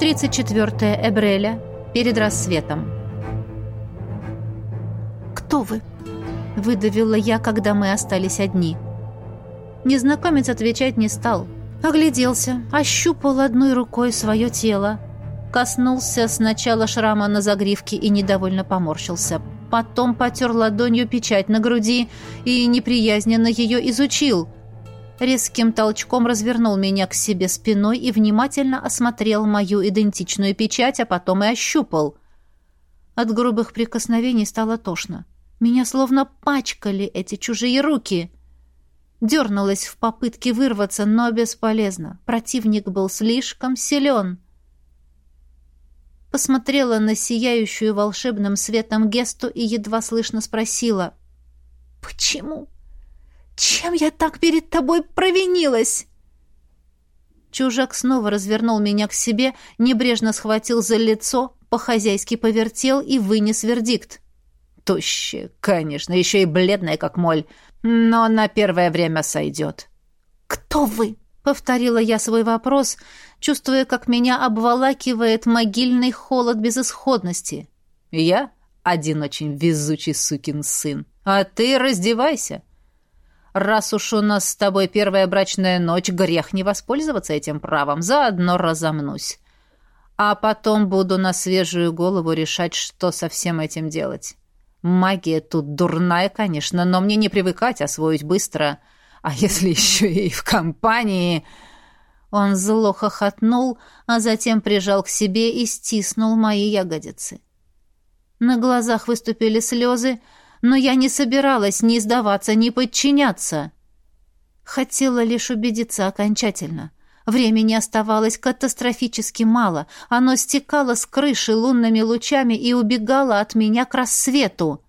34 Эбреля. Перед рассветом. «Кто вы?» — выдавила я, когда мы остались одни. Незнакомец отвечать не стал. Огляделся, ощупал одной рукой свое тело. Коснулся сначала шрама на загривке и недовольно поморщился. Потом потер ладонью печать на груди и неприязненно ее изучил — резким толчком развернул меня к себе спиной и внимательно осмотрел мою идентичную печать, а потом и ощупал. От грубых прикосновений стало тошно. Меня словно пачкали эти чужие руки. Дернулась в попытке вырваться, но бесполезно. Противник был слишком силен. Посмотрела на сияющую волшебным светом Гесту и едва слышно спросила «Почему?» Чем я так перед тобой провинилась?» Чужак снова развернул меня к себе, небрежно схватил за лицо, по-хозяйски повертел и вынес вердикт. Тощая, конечно, еще и бледная, как моль, но на первое время сойдет. «Кто вы?» — повторила я свой вопрос, чувствуя, как меня обволакивает могильный холод безысходности. «Я один очень везучий сукин сын, а ты раздевайся». Раз уж у нас с тобой первая брачная ночь, грех не воспользоваться этим правом, заодно разомнусь. А потом буду на свежую голову решать, что со всем этим делать. Магия тут дурная, конечно, но мне не привыкать, освоить быстро. А если еще и в компании... Он зло хохотнул, а затем прижал к себе и стиснул мои ягодицы. На глазах выступили слезы, но я не собиралась ни сдаваться, ни подчиняться. Хотела лишь убедиться окончательно. Времени оставалось катастрофически мало. Оно стекало с крыши лунными лучами и убегало от меня к рассвету.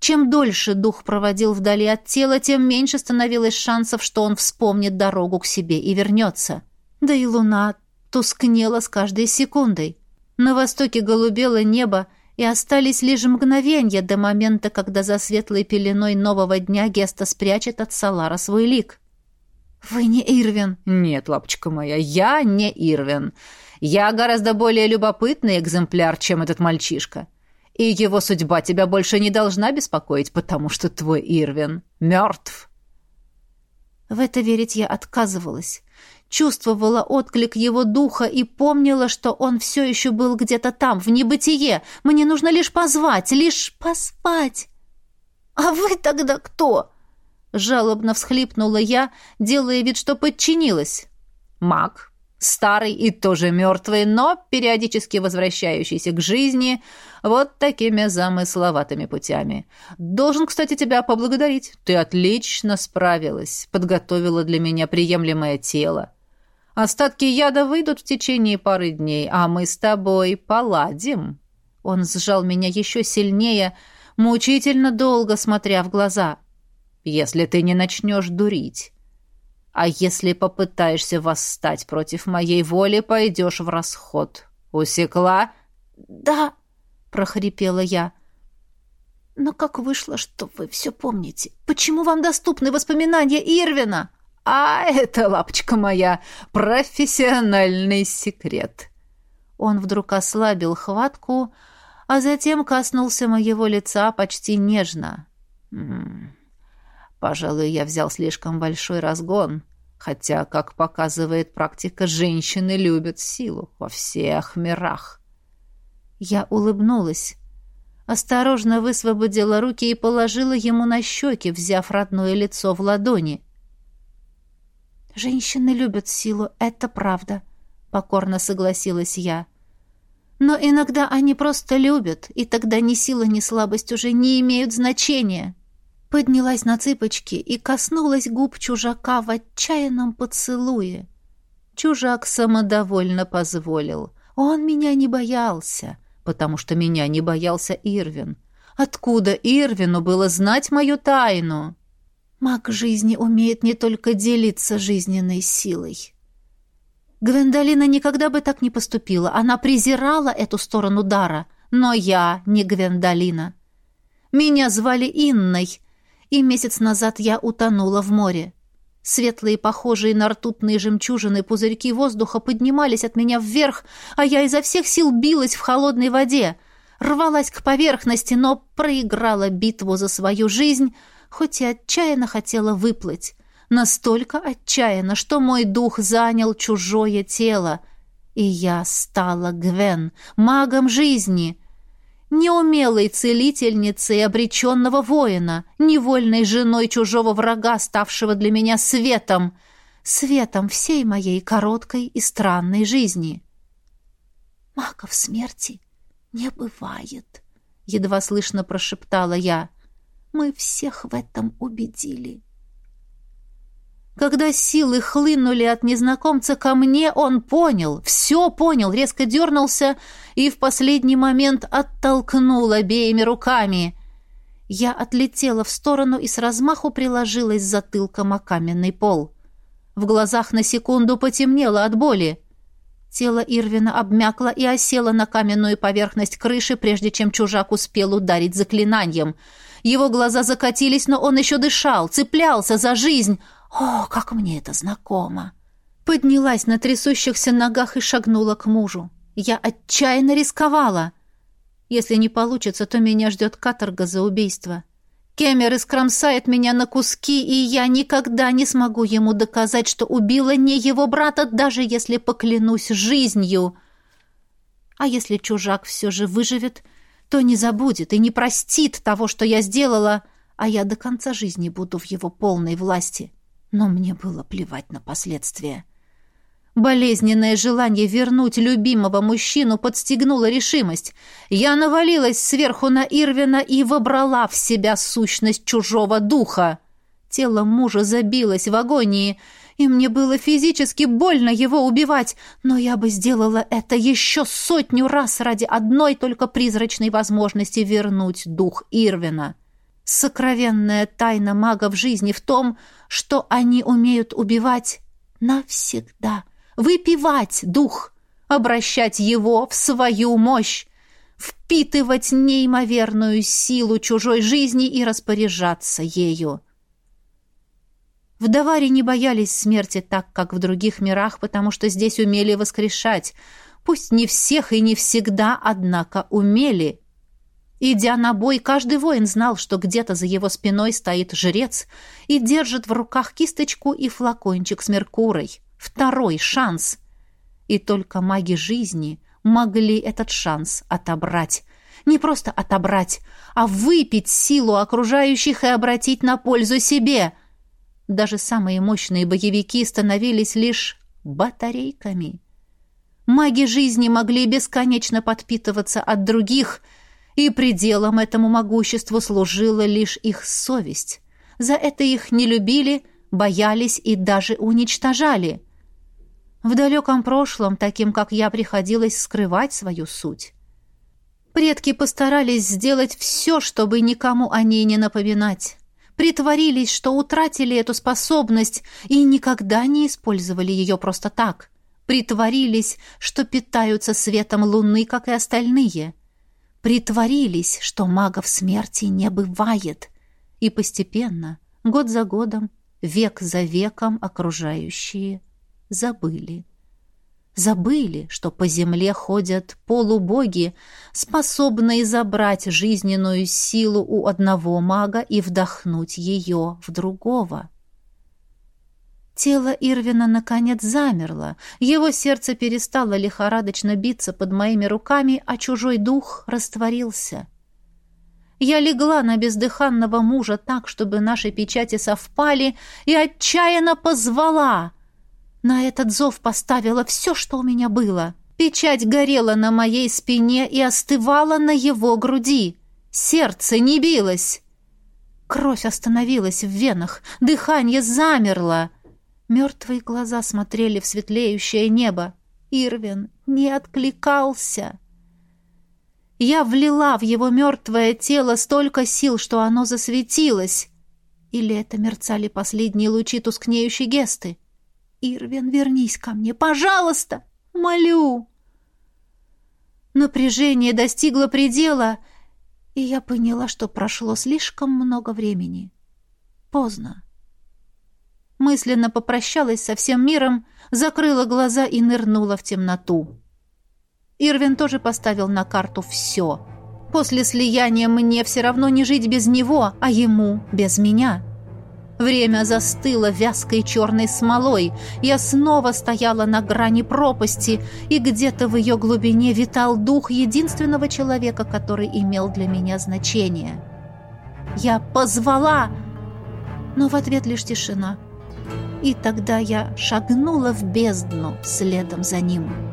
Чем дольше дух проводил вдали от тела, тем меньше становилось шансов, что он вспомнит дорогу к себе и вернется. Да и луна тускнела с каждой секундой. На востоке голубело небо, и остались лишь мгновенья до момента, когда за светлой пеленой нового дня Геста спрячет от Салара свой лик. «Вы не Ирвин?» «Нет, лапочка моя, я не Ирвин. Я гораздо более любопытный экземпляр, чем этот мальчишка. И его судьба тебя больше не должна беспокоить, потому что твой Ирвин мертв». В это верить я отказывалась чувствовала отклик его духа и помнила, что он все еще был где-то там, в небытие. Мне нужно лишь позвать, лишь поспать. «А вы тогда кто?» Жалобно всхлипнула я, делая вид, что подчинилась. «Маг, старый и тоже мертвый, но периодически возвращающийся к жизни вот такими замысловатыми путями. Должен, кстати, тебя поблагодарить. Ты отлично справилась, подготовила для меня приемлемое тело. Остатки яда выйдут в течение пары дней, а мы с тобой поладим». Он сжал меня еще сильнее, мучительно долго смотря в глаза. «Если ты не начнешь дурить. А если попытаешься восстать против моей воли, пойдешь в расход. Усекла?» «Да», — прохрипела я. «Но как вышло, что вы все помните? Почему вам доступны воспоминания Ирвина?» А это, лапочка моя, профессиональный секрет. Он вдруг ослабил хватку, а затем коснулся моего лица почти нежно. М -м, пожалуй, я взял слишком большой разгон, хотя, как показывает практика, женщины любят силу во всех мирах. Я улыбнулась, осторожно высвободила руки и положила ему на щеки, взяв родное лицо в ладони — «Женщины любят силу, это правда», — покорно согласилась я. «Но иногда они просто любят, и тогда ни сила, ни слабость уже не имеют значения». Поднялась на цыпочки и коснулась губ чужака в отчаянном поцелуе. Чужак самодовольно позволил. Он меня не боялся, потому что меня не боялся Ирвин. Откуда Ирвину было знать мою тайну?» Маг жизни умеет не только делиться жизненной силой. Гвендолина никогда бы так не поступила. Она презирала эту сторону дара. Но я не Гвендолина. Меня звали Инной, и месяц назад я утонула в море. Светлые, похожие на ртутные жемчужины, пузырьки воздуха поднимались от меня вверх, а я изо всех сил билась в холодной воде, рвалась к поверхности, но проиграла битву за свою жизнь, хоть и отчаянно хотела выплыть. Настолько отчаянно, что мой дух занял чужое тело, и я стала Гвен, магом жизни, неумелой целительницей обреченного воина, невольной женой чужого врага, ставшего для меня светом, светом всей моей короткой и странной жизни. «Магов смерти не бывает», — едва слышно прошептала я. «Мы всех в этом убедили». Когда силы хлынули от незнакомца ко мне, он понял, все понял, резко дернулся и в последний момент оттолкнул обеими руками. Я отлетела в сторону и с размаху приложилась затылком о каменный пол. В глазах на секунду потемнело от боли. Тело Ирвина обмякло и осело на каменную поверхность крыши, прежде чем чужак успел ударить заклинанием. Его глаза закатились, но он еще дышал, цеплялся за жизнь — о, как мне это знакомо! Поднялась на трясущихся ногах и шагнула к мужу. Я отчаянно рисковала. Если не получится, то меня ждет каторга за убийство. Кемер искромсает меня на куски, и я никогда не смогу ему доказать, что убила не его брата, даже если поклянусь жизнью. А если чужак все же выживет, то не забудет и не простит того, что я сделала, а я до конца жизни буду в его полной власти. Но мне было плевать на последствия. Болезненное желание вернуть любимого мужчину подстегнуло решимость. Я навалилась сверху на Ирвина и вобрала в себя сущность чужого духа. Тело мужа забилось в агонии, и мне было физически больно его убивать, но я бы сделала это еще сотню раз ради одной только призрачной возможности вернуть дух Ирвина. Сокровенная тайна магов жизни в том, что они умеют убивать навсегда, выпивать дух, обращать его в свою мощь, впитывать неимоверную силу чужой жизни и распоряжаться ею. В Даваре не боялись смерти так, как в других мирах, потому что здесь умели воскрешать. Пусть не всех и не всегда, однако умели. Идя на бой, каждый воин знал, что где-то за его спиной стоит жрец и держит в руках кисточку и флакончик с меркурой. Второй шанс. И только маги жизни могли этот шанс отобрать. Не просто отобрать, а выпить силу окружающих и обратить на пользу себе. Даже самые мощные боевики становились лишь батарейками. Маги жизни могли бесконечно подпитываться от других – и пределом этому могуществу служила лишь их совесть. За это их не любили, боялись и даже уничтожали. В далеком прошлом, таким как я, приходилось скрывать свою суть. Предки постарались сделать все, чтобы никому о ней не напоминать. Притворились, что утратили эту способность и никогда не использовали ее просто так. Притворились, что питаются светом луны, как и остальные притворились, что магов смерти не бывает, и постепенно, год за годом, век за веком окружающие забыли. Забыли, что по земле ходят полубоги, способные забрать жизненную силу у одного мага и вдохнуть ее в другого. Тело Ирвина наконец замерло, его сердце перестало лихорадочно биться под моими руками, а чужой дух растворился. Я легла на бездыханного мужа так, чтобы наши печати совпали, и отчаянно позвала. На этот зов поставила все, что у меня было. Печать горела на моей спине и остывала на его груди. Сердце не билось. Кровь остановилась в венах, дыхание замерло. Мертвые глаза смотрели в светлеющее небо. Ирвин не откликался. Я влила в его мертвое тело столько сил, что оно засветилось. Или это мерцали последние лучи тускнеющей гесты? «Ирвин, вернись ко мне, пожалуйста! Молю!» Напряжение достигло предела, и я поняла, что прошло слишком много времени. Поздно. мысленно попрощалась со всем миром, закрыла глаза и нырнула в темноту. Ирвин тоже поставил на карту все. После слияния мне все равно не жить без него, а ему без меня. Время застыло вязкой черной смолой. Я снова стояла на грани пропасти, и где-то в ее глубине витал дух единственного человека, который имел для меня значение. Я позвала, но в ответ лишь тишина. И тогда я шагнула в бездну следом за ним.